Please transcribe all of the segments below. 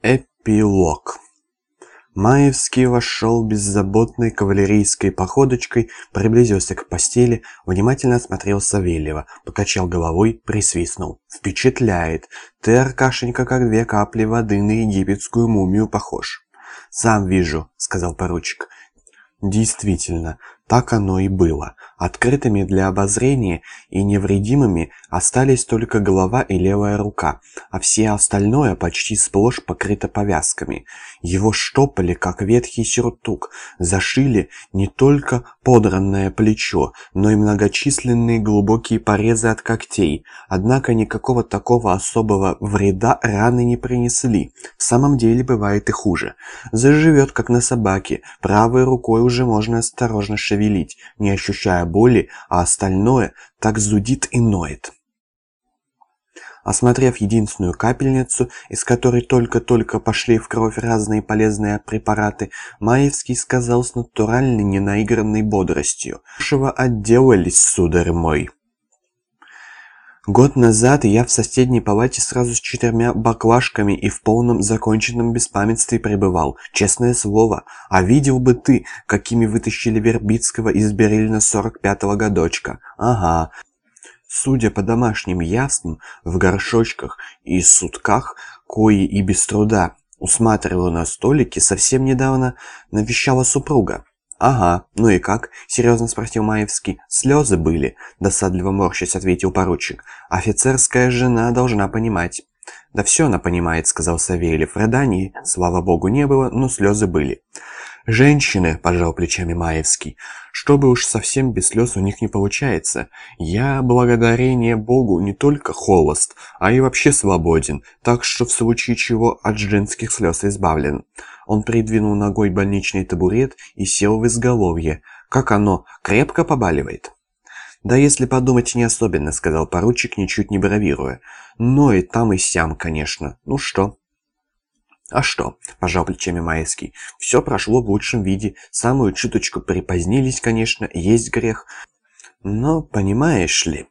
Эпилог Маевский вошел беззаботной кавалерийской походочкой, приблизился к постели, внимательно осмотрел Савельева, покачал головой, присвистнул. «Впечатляет! Ты, Аркашенька, как две капли воды на египетскую мумию похож». «Сам вижу», — сказал поручик. Действительно, так оно и было. Открытыми для обозрения и невредимыми остались только голова и левая рука, а все остальное почти сплошь покрыто повязками. Его штопали, как ветхий сюртук, зашили не только подранное плечо, но и многочисленные глубокие порезы от когтей. Однако никакого такого особого вреда раны не принесли. В самом деле бывает и хуже. Заживет, как на собаке, правой рукой уже можно осторожно шевелить не ощущая боли, а остальное так зудит и ноет. Осмотрев единственную капельницу, из которой только-только пошли в кровь разные полезные препараты, Маевский сказал с натуральной ненаигранной бодростью. «Вашего отделались, сударь мой!» Год назад я в соседней палате сразу с четырьмя баклажками и в полном законченном беспамятстве пребывал, честное слово. А видел бы ты, какими вытащили Вербицкого из Берильна 45-го годочка. Ага. Судя по домашним яствам, в горшочках и сутках, кои и без труда усматривала на столике, совсем недавно навещала супруга. «Ага, ну и как?» — серьезно спросил Маевский. «Слезы были», — досадливо морщась ответил поручик. «Офицерская жена должна понимать». «Да все она понимает», — сказал Савельев. «Рыданий, слава богу, не было, но слезы были». «Женщины», — пожал плечами Маевский, — «чтобы уж совсем без слез у них не получается. Я, благодарение Богу, не только холост, а и вообще свободен, так что в случае чего от женских слез избавлен». Он придвинул ногой больничный табурет и сел в изголовье. «Как оно? Крепко побаливает?» «Да если подумать, не особенно», — сказал поручик, ничуть не бравируя. «Но и там и сям, конечно. Ну что?» «А что?» – пожал плечами Майский. «Все прошло в лучшем виде. Самую чуточку припозднились, конечно, есть грех. Но, понимаешь ли...»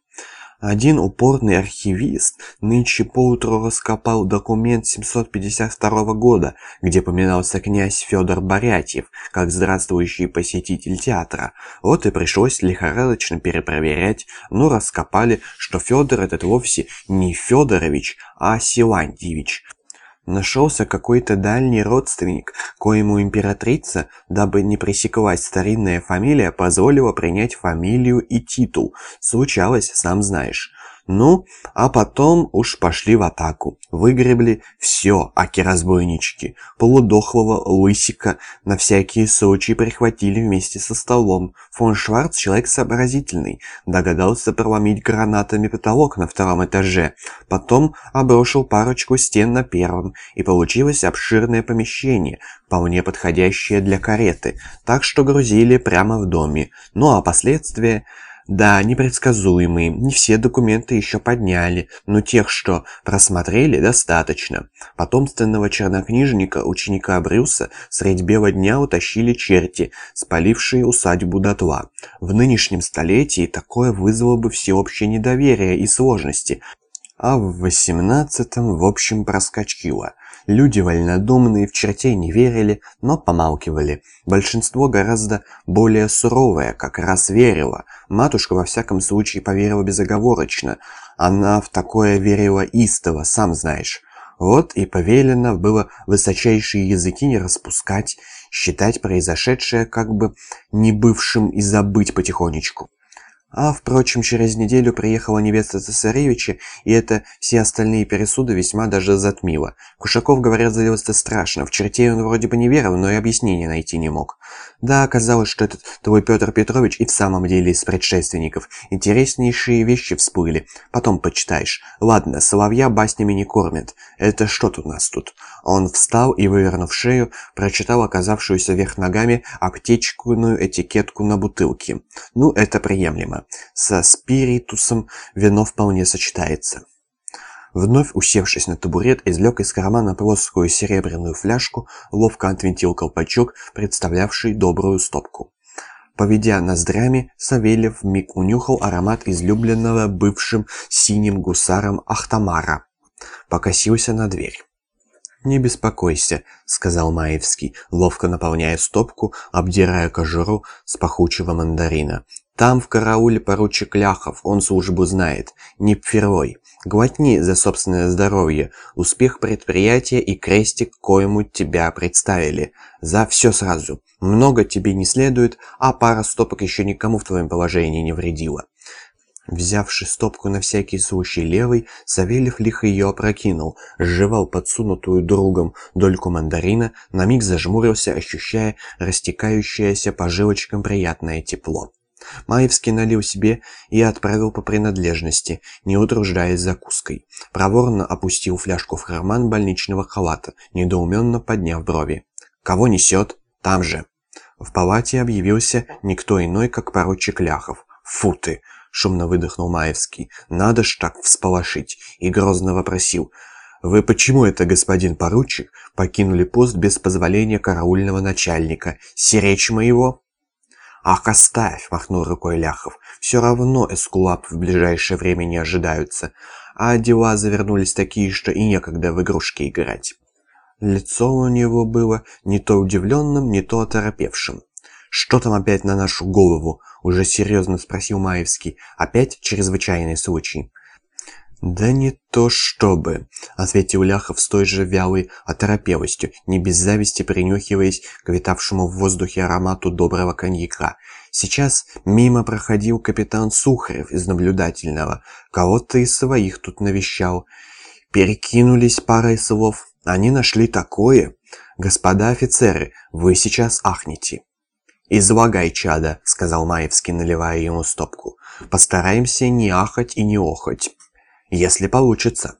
Один упорный архивист нынче поутру раскопал документ 752 года, где поминался князь Федор Борятьев, как здравствующий посетитель театра. Вот и пришлось лихорадочно перепроверять, но раскопали, что Федор этот вовсе не Федорович, а Силантьевич. Нашелся какой-то дальний родственник, коему императрица, дабы не пресеклась старинная фамилия, позволила принять фамилию и титул. Случалось, сам знаешь. Ну, а потом уж пошли в атаку. Выгребли все, аки-разбойнички. Полудохлого лысика на всякие случаи прихватили вместе со столом. Фон Шварц человек сообразительный. Догадался проломить гранатами потолок на втором этаже. Потом обрушил парочку стен на первом. И получилось обширное помещение, вполне подходящее для кареты. Так что грузили прямо в доме. Ну а последствия... Да, непредсказуемые, не все документы еще подняли, но тех, что просмотрели, достаточно. Потомственного чернокнижника, ученика Брюса, средь бела дня утащили черти, спалившие усадьбу дотла. В нынешнем столетии такое вызвало бы всеобщее недоверие и сложности, а в восемнадцатом в общем проскочило. Люди вольнодумные в чертей не верили, но помалкивали. Большинство гораздо более суровое как раз верило. Матушка во всяком случае поверила безоговорочно. Она в такое верила истово, сам знаешь. Вот и повелено было высочайшие языки не распускать, считать произошедшее как бы не бывшим и забыть потихонечку. А, впрочем, через неделю приехала невеста цесаревича, и это все остальные пересуды весьма даже затмило. Кушаков, говорят, залился страшно. В чертей он вроде бы не верил, но и объяснения найти не мог. Да, оказалось, что этот твой Петр Петрович и в самом деле из предшественников. Интереснейшие вещи всплыли. Потом почитаешь. Ладно, соловья баснями не кормят. Это что тут у нас тут? Он встал и, вывернув шею, прочитал оказавшуюся вверх ногами аптечкую этикетку на бутылке. Ну, это приемлемо. Со спиритусом вино вполне сочетается. Вновь усевшись на табурет, извлек из кармана плоскую серебряную фляжку, ловко отвинтил колпачок, представлявший добрую стопку. Поведя ноздрями, Савельев вмиг унюхал аромат излюбленного бывшим синим гусаром Ахтамара. Покосился на дверь. «Не беспокойся», — сказал Маевский, ловко наполняя стопку, обдирая кожуру с пахучего мандарина. «Там в карауле поручик Ляхов, он службу знает. Не впервой. Глотни за собственное здоровье, успех предприятия и крестик, коему тебя представили. За все сразу. Много тебе не следует, а пара стопок еще никому в твоем положении не вредила». Взявши стопку на всякий случай левой, Савельев лихо ее опрокинул, сживал подсунутую другом дольку мандарина, на миг зажмурился, ощущая растекающееся по жилочкам приятное тепло. Маевский налил себе и отправил по принадлежности, не утруждаясь закуской. Проворно опустил фляжку в карман больничного халата, недоуменно подняв брови. «Кого несет? Там же!» В палате объявился никто иной, как поручик Ляхов. «Фу ты!» шумно выдохнул Маевский. «Надо ж так всполошить!» И грозно вопросил. «Вы почему это, господин поручик, покинули пост без позволения караульного начальника? Сиречь моего?» «Ах, оставь!» — махнул рукой Ляхов. «Все равно эскулап в ближайшее время не ожидаются, а дела завернулись такие, что и некогда в игрушки играть». Лицо у него было не то удивленным, не то оторопевшим. «Что там опять на нашу голову?» — уже серьезно спросил Маевский. «Опять чрезвычайный случай?» «Да не то чтобы», — ответил Ляхов с той же вялой оторопелостью, не без зависти принюхиваясь к витавшему в воздухе аромату доброго коньяка. Сейчас мимо проходил капитан Сухарев из наблюдательного, кого-то из своих тут навещал. Перекинулись парой слов. Они нашли такое. Господа офицеры, вы сейчас ахнете. «Излагай, чада», — сказал Маевский, наливая ему стопку. «Постараемся не ахать и не охать, если получится».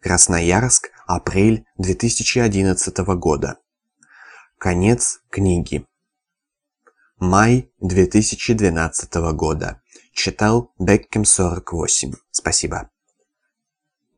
Красноярск, апрель 2011 года. Конец книги. Май 2012 года. Читал Беккем 48. Спасибо.